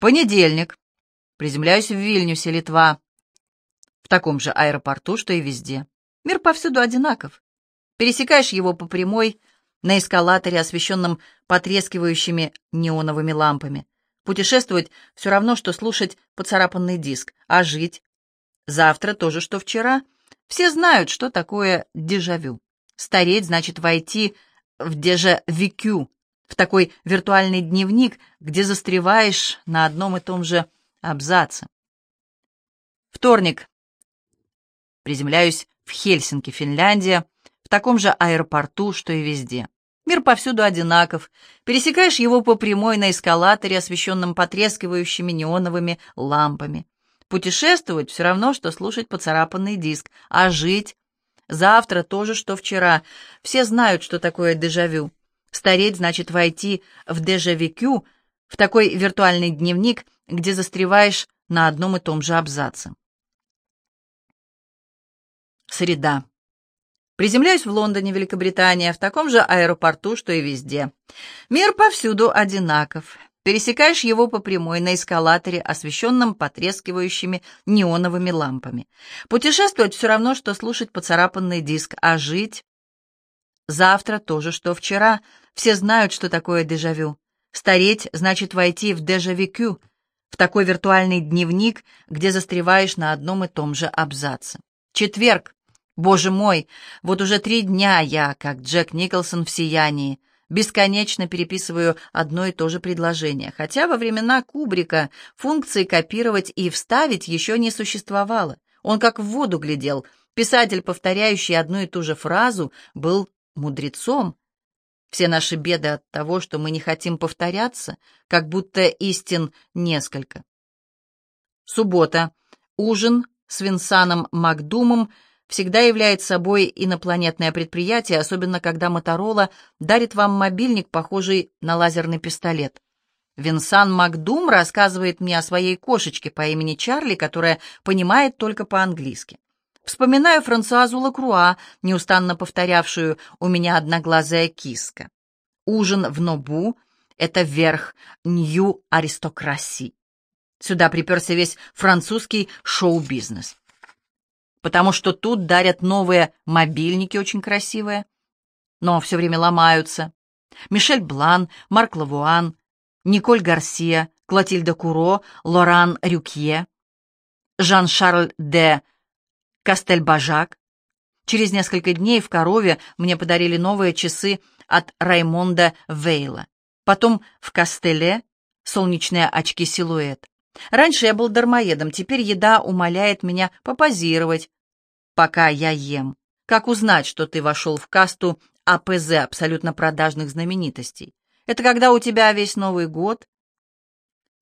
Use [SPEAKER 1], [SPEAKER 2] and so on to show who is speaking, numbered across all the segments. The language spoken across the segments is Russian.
[SPEAKER 1] Понедельник. Приземляюсь в Вильнюсе, Литва. В таком же аэропорту, что и везде. Мир повсюду одинаков. Пересекаешь его по прямой, на эскалаторе, освещенном потрескивающими неоновыми лампами. Путешествовать все равно, что слушать поцарапанный диск. А жить? Завтра то же, что вчера. Все знают, что такое дежавю. Стареть значит войти в дежавикю, в такой виртуальный дневник, где застреваешь на одном и том же абзаце. Вторник. Приземляюсь в Хельсинки, Финляндия, в таком же аэропорту, что и везде. Мир повсюду одинаков. Пересекаешь его по прямой на эскалаторе, освещенном потрескивающими неоновыми лампами. Путешествовать все равно, что слушать поцарапанный диск. А жить? Завтра то же, что вчера. Все знают, что такое дежавю. Стареть значит войти в дежавикю, в такой виртуальный дневник, где застреваешь на одном и том же абзаце. Среда. Приземляюсь в Лондоне, Великобритания, в таком же аэропорту, что и везде. Мир повсюду одинаков. Пересекаешь его по прямой на эскалаторе, освещенном потрескивающими неоновыми лампами. Путешествовать все равно, что слушать поцарапанный диск, а жить... Завтра то же, что вчера. Все знают, что такое дежавю. Стареть значит войти в дежавикю, в такой виртуальный дневник, где застреваешь на одном и том же абзаце. Четверг. Боже мой, вот уже три дня я, как Джек Николсон в «Сиянии», бесконечно переписываю одно и то же предложение, хотя во времена Кубрика функции копировать и вставить еще не существовало. Он как в воду глядел. Писатель, повторяющий одну и ту же фразу, был мудрецом. Все наши беды от того, что мы не хотим повторяться, как будто истин несколько. Суббота. Ужин с Винсаном Макдумом всегда является собой инопланетное предприятие, особенно когда Моторола дарит вам мобильник, похожий на лазерный пистолет. Винсан Макдум рассказывает мне о своей кошечке по имени Чарли, которая понимает только по-английски. Вспоминаю Франсуазу Лакруа, неустанно повторявшую «у меня одноглазая киска». Ужин в Нобу — это верх нью-аристокрасии. Сюда приперся весь французский шоу-бизнес. Потому что тут дарят новые мобильники очень красивые, но все время ломаются. Мишель Блан, Марк Лавуан, Николь Гарсия, Клотильда Куро, Лоран Рюкье, Жан-Шарль де Кастельбажак. Через несколько дней в Корове мне подарили новые часы от Раймонда Вейла. Потом в Кастеле солнечные очки-силуэт. Раньше я был дармоедом, теперь еда умоляет меня попозировать, пока я ем. Как узнать, что ты вошел в касту АПЗ, абсолютно продажных знаменитостей? Это когда у тебя весь Новый год,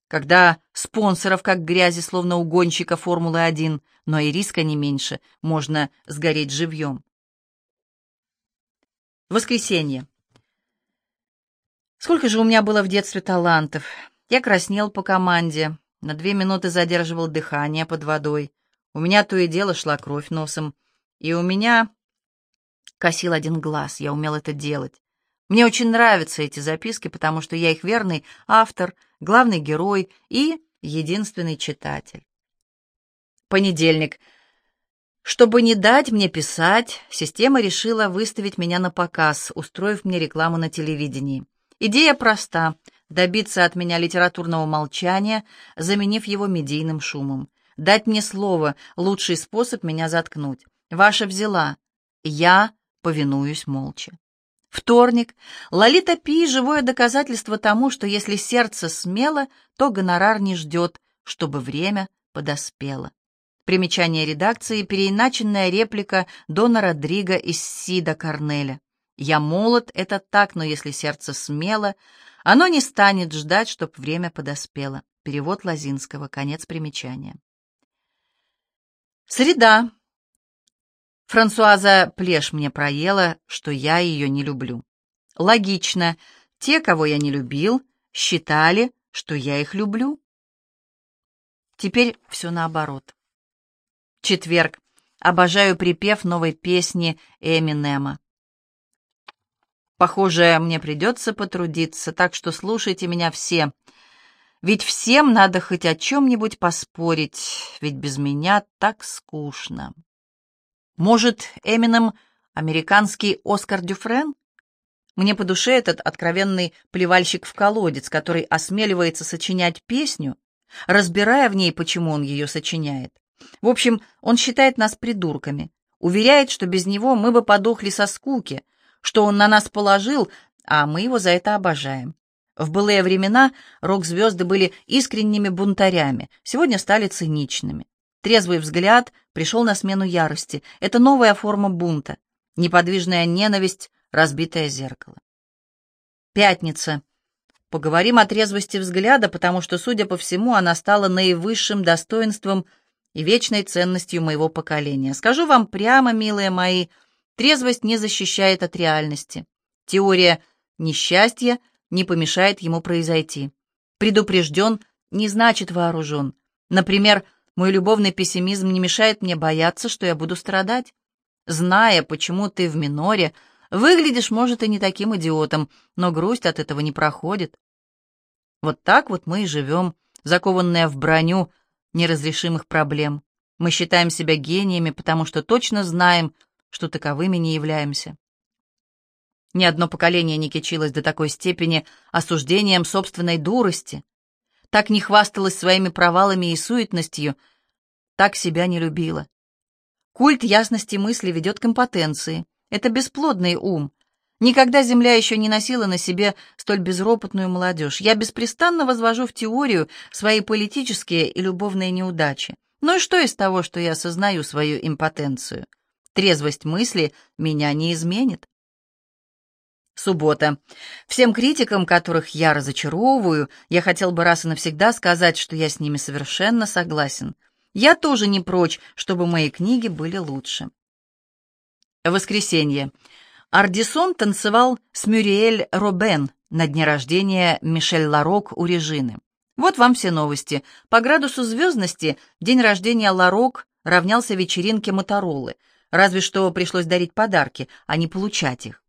[SPEAKER 1] когда спонсоров как грязи, словно угонщика Формулы-1, но и риска не меньше, можно сгореть живьем. Воскресенье. Сколько же у меня было в детстве талантов. Я краснел по команде, на две минуты задерживал дыхание под водой. У меня то и дело шла кровь носом, и у меня косил один глаз, я умел это делать. Мне очень нравятся эти записки, потому что я их верный автор, главный герой и единственный читатель. Понедельник. Чтобы не дать мне писать, система решила выставить меня на показ, устроив мне рекламу на телевидении. Идея проста — добиться от меня литературного молчания, заменив его медийным шумом. Дать мне слово — лучший способ меня заткнуть. Ваша взяла. Я повинуюсь молча. Вторник. Лолита Пи — живое доказательство тому, что если сердце смело, то гонорар не ждет, чтобы время подоспело. Примечание редакции, переиначенная реплика Дона Родриго из Сида Корнеля. «Я молод, это так, но если сердце смело, оно не станет ждать, чтоб время подоспело». Перевод Лазинского, конец примечания. Среда. Франсуаза Плеш мне проела, что я ее не люблю. Логично, те, кого я не любил, считали, что я их люблю. Теперь все наоборот. Четверг. Обожаю припев новой песни Эминема. Похоже, мне придется потрудиться, так что слушайте меня все. Ведь всем надо хоть о чем-нибудь поспорить, ведь без меня так скучно. Может, Эмином американский Оскар Дюфрен? Мне по душе этот откровенный плевальщик в колодец, который осмеливается сочинять песню, разбирая в ней, почему он ее сочиняет. В общем, он считает нас придурками, уверяет, что без него мы бы подохли со скуки, что он на нас положил, а мы его за это обожаем. В былые времена рок-звезды были искренними бунтарями, сегодня стали циничными. Трезвый взгляд пришел на смену ярости. Это новая форма бунта. Неподвижная ненависть, разбитое зеркало. Пятница. Поговорим о трезвости взгляда, потому что, судя по всему, она стала наивысшим достоинством и вечной ценностью моего поколения. Скажу вам прямо, милые мои, трезвость не защищает от реальности. Теория несчастья не помешает ему произойти. Предупрежден не значит вооружен. Например, мой любовный пессимизм не мешает мне бояться, что я буду страдать. Зная, почему ты в миноре, выглядишь, может, и не таким идиотом, но грусть от этого не проходит. Вот так вот мы и живем, закованные в броню неразрешимых проблем. Мы считаем себя гениями, потому что точно знаем, что таковыми не являемся. Ни одно поколение не кичилось до такой степени осуждением собственной дурости, так не хвасталось своими провалами и суетностью, так себя не любила. Культ ясности мысли ведет к импотенции. Это бесплодный ум. Никогда Земля еще не носила на себе столь безропотную молодежь. Я беспрестанно возвожу в теорию свои политические и любовные неудачи. Ну и что из того, что я осознаю свою импотенцию? Трезвость мысли меня не изменит. Суббота. Всем критикам, которых я разочаровываю, я хотел бы раз и навсегда сказать, что я с ними совершенно согласен. Я тоже не прочь, чтобы мои книги были лучше. Воскресенье. Ардисон танцевал с Мюриэль Робен на дне рождения Мишель Ларок у Режины. Вот вам все новости. По градусу звездности день рождения Ларок равнялся вечеринке Моторолы, разве что пришлось дарить подарки, а не получать их.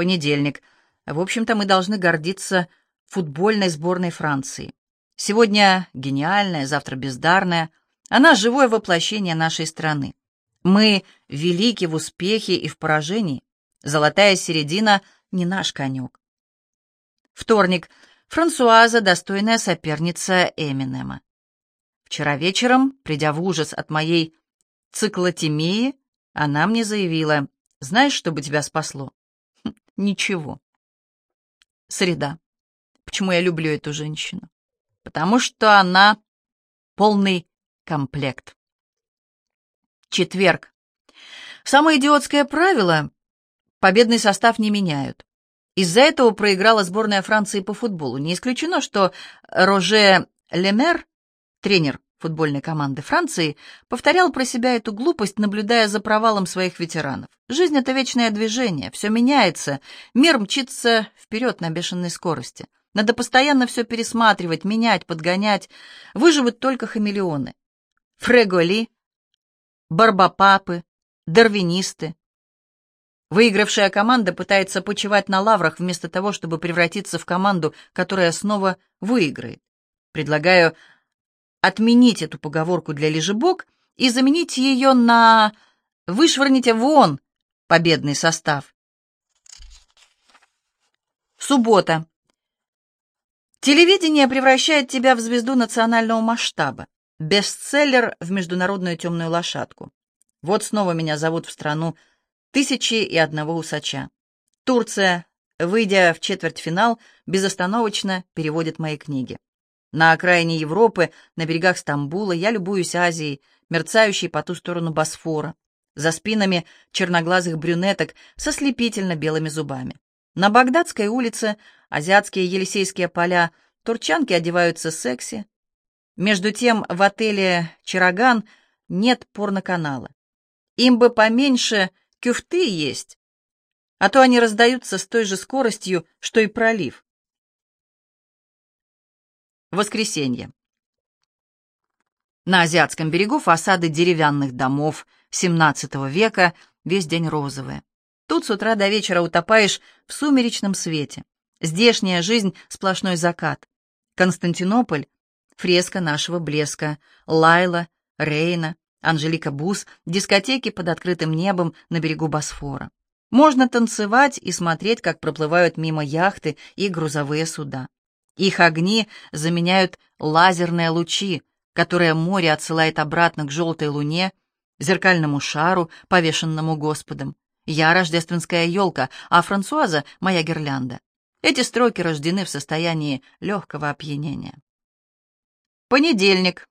[SPEAKER 1] Понедельник. В общем-то, мы должны гордиться футбольной сборной Франции. Сегодня гениальная, завтра бездарная. Она живое воплощение нашей страны. Мы велики в успехе и в поражении. Золотая середина не наш конек. Вторник. Франсуаза, достойная соперница Эминема. Вчера вечером, придя в ужас от моей циклотемии, она мне заявила, «Знаешь, что бы тебя спасло?» «Ничего». Среда. Почему я люблю эту женщину? потому что она полный комплект. Четверг. Самое идиотское правило — победный состав не меняют. Из-за этого проиграла сборная Франции по футболу. Не исключено, что Роже Лемер, тренер футбольной команды Франции, повторял про себя эту глупость, наблюдая за провалом своих ветеранов. Жизнь — это вечное движение, все меняется, мир мчится вперед на бешеной скорости. Надо постоянно все пересматривать, менять, подгонять. Выживут только хамелеоны. Фреголи, барбапапы, дарвинисты. Выигравшая команда пытается почивать на лаврах вместо того, чтобы превратиться в команду, которая снова выиграет. Предлагаю отменить эту поговорку для лежебок и заменить ее на «вышвырните вон» победный состав. Суббота. Телевидение превращает тебя в звезду национального масштаба. Бестселлер в международную темную лошадку. Вот снова меня зовут в страну тысячи и одного усача. Турция, выйдя в четвертьфинал, безостановочно переводит мои книги. На окраине Европы, на берегах Стамбула, я любуюсь Азией, мерцающей по ту сторону Босфора, за спинами черноглазых брюнеток со слепительно белыми зубами. На Багдадской улице азиатские елисейские поля, турчанки одеваются секси. Между тем в отеле «Чараган» нет порноканала. Им бы поменьше кюфты есть, а то они раздаются с той же скоростью, что и пролив. Воскресенье. На азиатском берегу фасады деревянных домов XVII века весь день розовые. Тут с утра до вечера утопаешь в сумеречном свете. Здешняя жизнь — сплошной закат. Константинополь — фреска нашего блеска, Лайла, Рейна, Анжелика Бус, дискотеки под открытым небом на берегу Босфора. Можно танцевать и смотреть, как проплывают мимо яхты и грузовые суда. Их огни заменяют лазерные лучи, которые море отсылает обратно к желтой луне, зеркальному шару, повешенному Господом. Я рождественская елка, а Франсуаза — моя гирлянда. Эти строки рождены в состоянии легкого опьянения. Понедельник.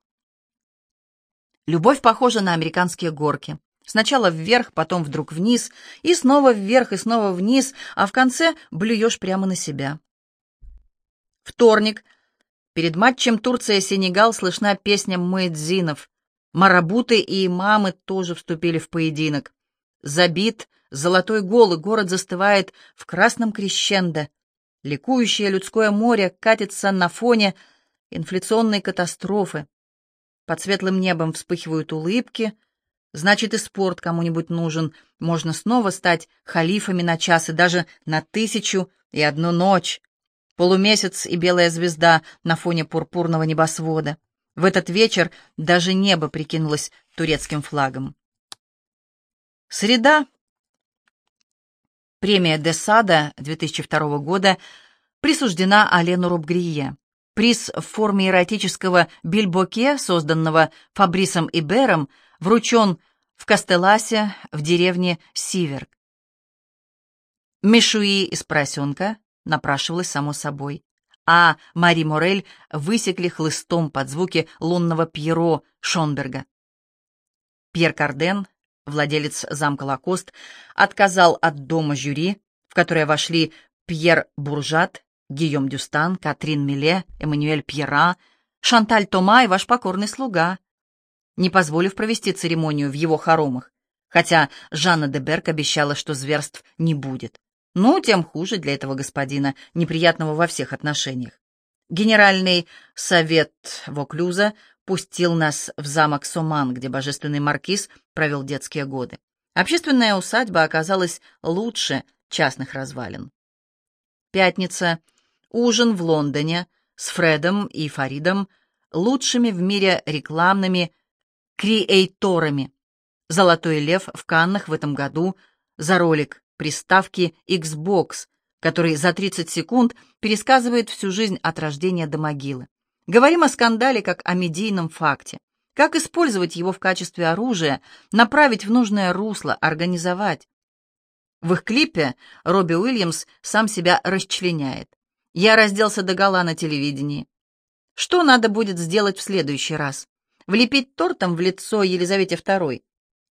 [SPEAKER 1] Любовь похожа на американские горки. Сначала вверх, потом вдруг вниз, и снова вверх, и снова вниз, а в конце блюешь прямо на себя. Вторник. Перед матчем Турция-Сенегал слышна песня Муэдзинов. Марабуты и имамы тоже вступили в поединок. Забит, золотой гол, и город застывает в красном крещендо. Ликующее людское море катится на фоне инфляционной катастрофы. Под светлым небом вспыхивают улыбки. Значит, и спорт кому-нибудь нужен. Можно снова стать халифами на час и даже на тысячу и одну ночь. Полумесяц и белая звезда на фоне пурпурного небосвода. В этот вечер даже небо прикинулось турецким флагом. Среда. Премия Десада 2002 года присуждена Алену Рубгрие. Приз в форме эротического бильбоке, созданного Фабрисом Ибером, вручен в Кастеласе в деревне Сиверк. Мишуи из поросенка напрашивалась само собой, а Мари Морель высекли хлыстом под звуки лунного Пьеро Шонберга. Пьер Карден, владелец замка Лакост, отказал от дома жюри, в которое вошли Пьер Буржат, Гийом Дюстан, Катрин Миле, Эммануэль Пьера, Шанталь Тома и ваш покорный слуга, не позволив провести церемонию в его хоромах, хотя Жанна де Берг обещала, что зверств не будет. Ну, тем хуже для этого господина, неприятного во всех отношениях. Генеральный совет Воклюза пустил нас в замок Соман, где божественный маркиз провел детские годы. Общественная усадьба оказалась лучше частных развалин. Пятница. Ужин в Лондоне с Фредом и Фаридом, лучшими в мире рекламными креаторами. «Золотой лев» в Каннах в этом году за ролик приставки Xbox, который за 30 секунд пересказывает всю жизнь от рождения до могилы. Говорим о скандале как о медийном факте. Как использовать его в качестве оружия, направить в нужное русло, организовать. В их клипе Робби Уильямс сам себя расчленяет. Я разделся догола на телевидении. Что надо будет сделать в следующий раз? Влепить тортом в лицо Елизавете II?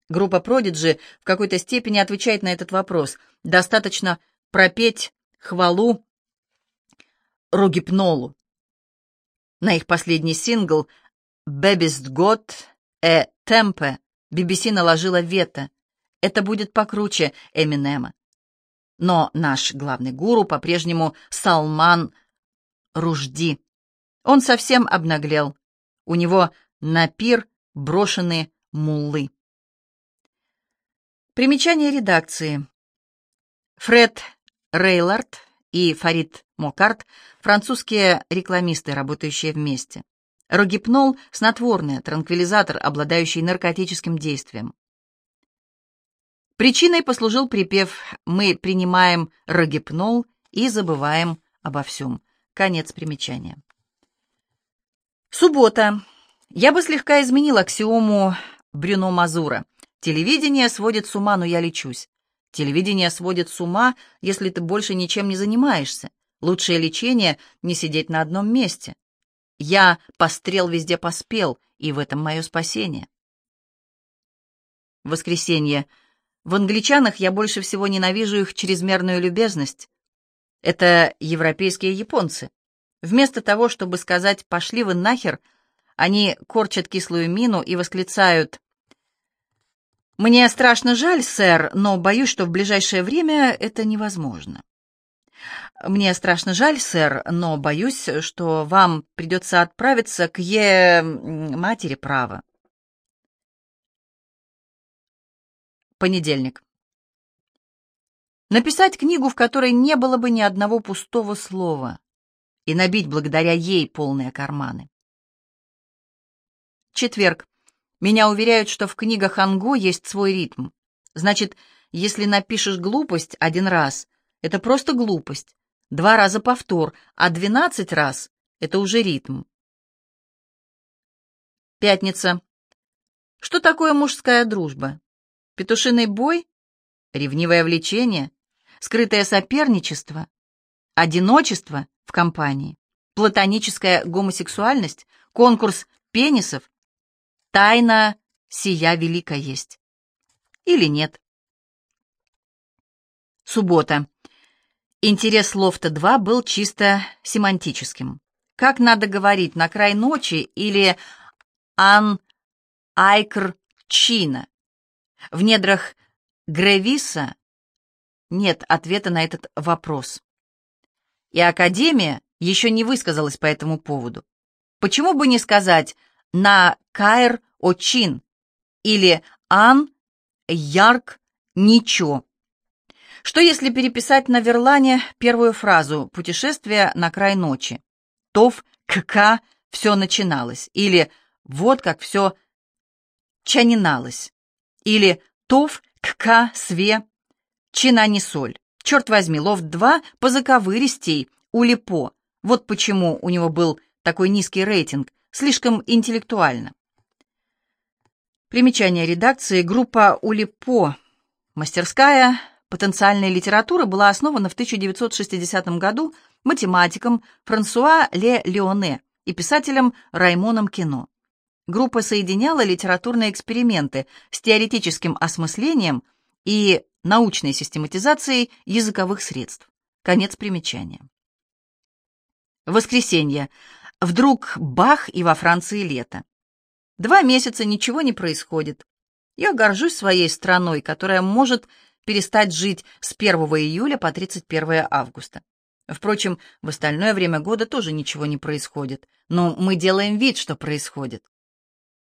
[SPEAKER 1] Группа Prodigy в какой-то степени отвечает на этот вопрос. Достаточно пропеть хвалу Рогипнолу. На их последний сингл «Baby's Got a Tempe» BBC наложила вето. Это будет покруче Эминема. Но наш главный гуру по-прежнему Салман Ружди. Он совсем обнаглел. У него на пир брошены муллы. Примечание редакции. Фред Рейлард и Фарид Мокарт — французские рекламисты, работающие вместе. Рогипнол — снотворное, транквилизатор, обладающий наркотическим действием. Причиной послужил припев «Мы принимаем рогипнол и забываем обо всем». Конец примечания. Суббота. Я бы слегка изменил аксиому Брюно Мазура. Телевидение сводит с ума, но я лечусь. Телевидение сводит с ума, если ты больше ничем не занимаешься. Лучшее лечение — не сидеть на одном месте. Я пострел везде поспел, и в этом мое спасение. Воскресенье. В англичанах я больше всего ненавижу их чрезмерную любезность. Это европейские японцы. Вместо того, чтобы сказать «пошли вы нахер», они корчат кислую мину и восклицают «Мне страшно жаль, сэр, но боюсь, что в ближайшее время это невозможно». «Мне страшно жаль, сэр, но боюсь, что вам придется отправиться к Е... матери права». Понедельник. Написать книгу, в которой не было бы ни одного пустого слова. и набить благодаря ей полные карманы. Четверг. Меня уверяют, что в книгах Анго есть свой ритм. Значит, если напишешь глупость один раз, это просто глупость. Два раза повтор, а двенадцать раз — это уже ритм. Пятница. Что такое мужская дружба? Петушиный бой? Ревнивое влечение? Скрытое соперничество? Одиночество в компании? Платоническая гомосексуальность? Конкурс пенисов? Тайна сия велика есть. Или нет? Суббота. Интерес Лофта-2 был чисто семантическим. Как надо говорить «на край ночи» или «ан айкр чина»? В недрах Гревиса нет ответа на этот вопрос. И Академия еще не высказалась по этому поводу. Почему бы не сказать «на кайр очин» или «ан ярк ничо»? Что если переписать на верлане первую фразу «Путешествие на край ночи»? «Тов кка все начиналось» или «Вот как все чаниналось» или «Тов кка све чина не соль». Черт возьми, лофт-2 по заковыристей улипо. Вот почему у него был такой низкий рейтинг, слишком интеллектуально. Примечание редакции. Группа Улипо. Мастерская потенциальной литературы была основана в 1960 году математиком Франсуа Ле Леоне и писателем Раймоном Кино. Группа соединяла литературные эксперименты с теоретическим осмыслением и научной систематизацией языковых средств. Конец примечания. Воскресенье. Вдруг бах и во Франции лето. Два месяца ничего не происходит. Я горжусь своей страной, которая может перестать жить с 1 июля по 31 августа. Впрочем, в остальное время года тоже ничего не происходит, но мы делаем вид, что происходит.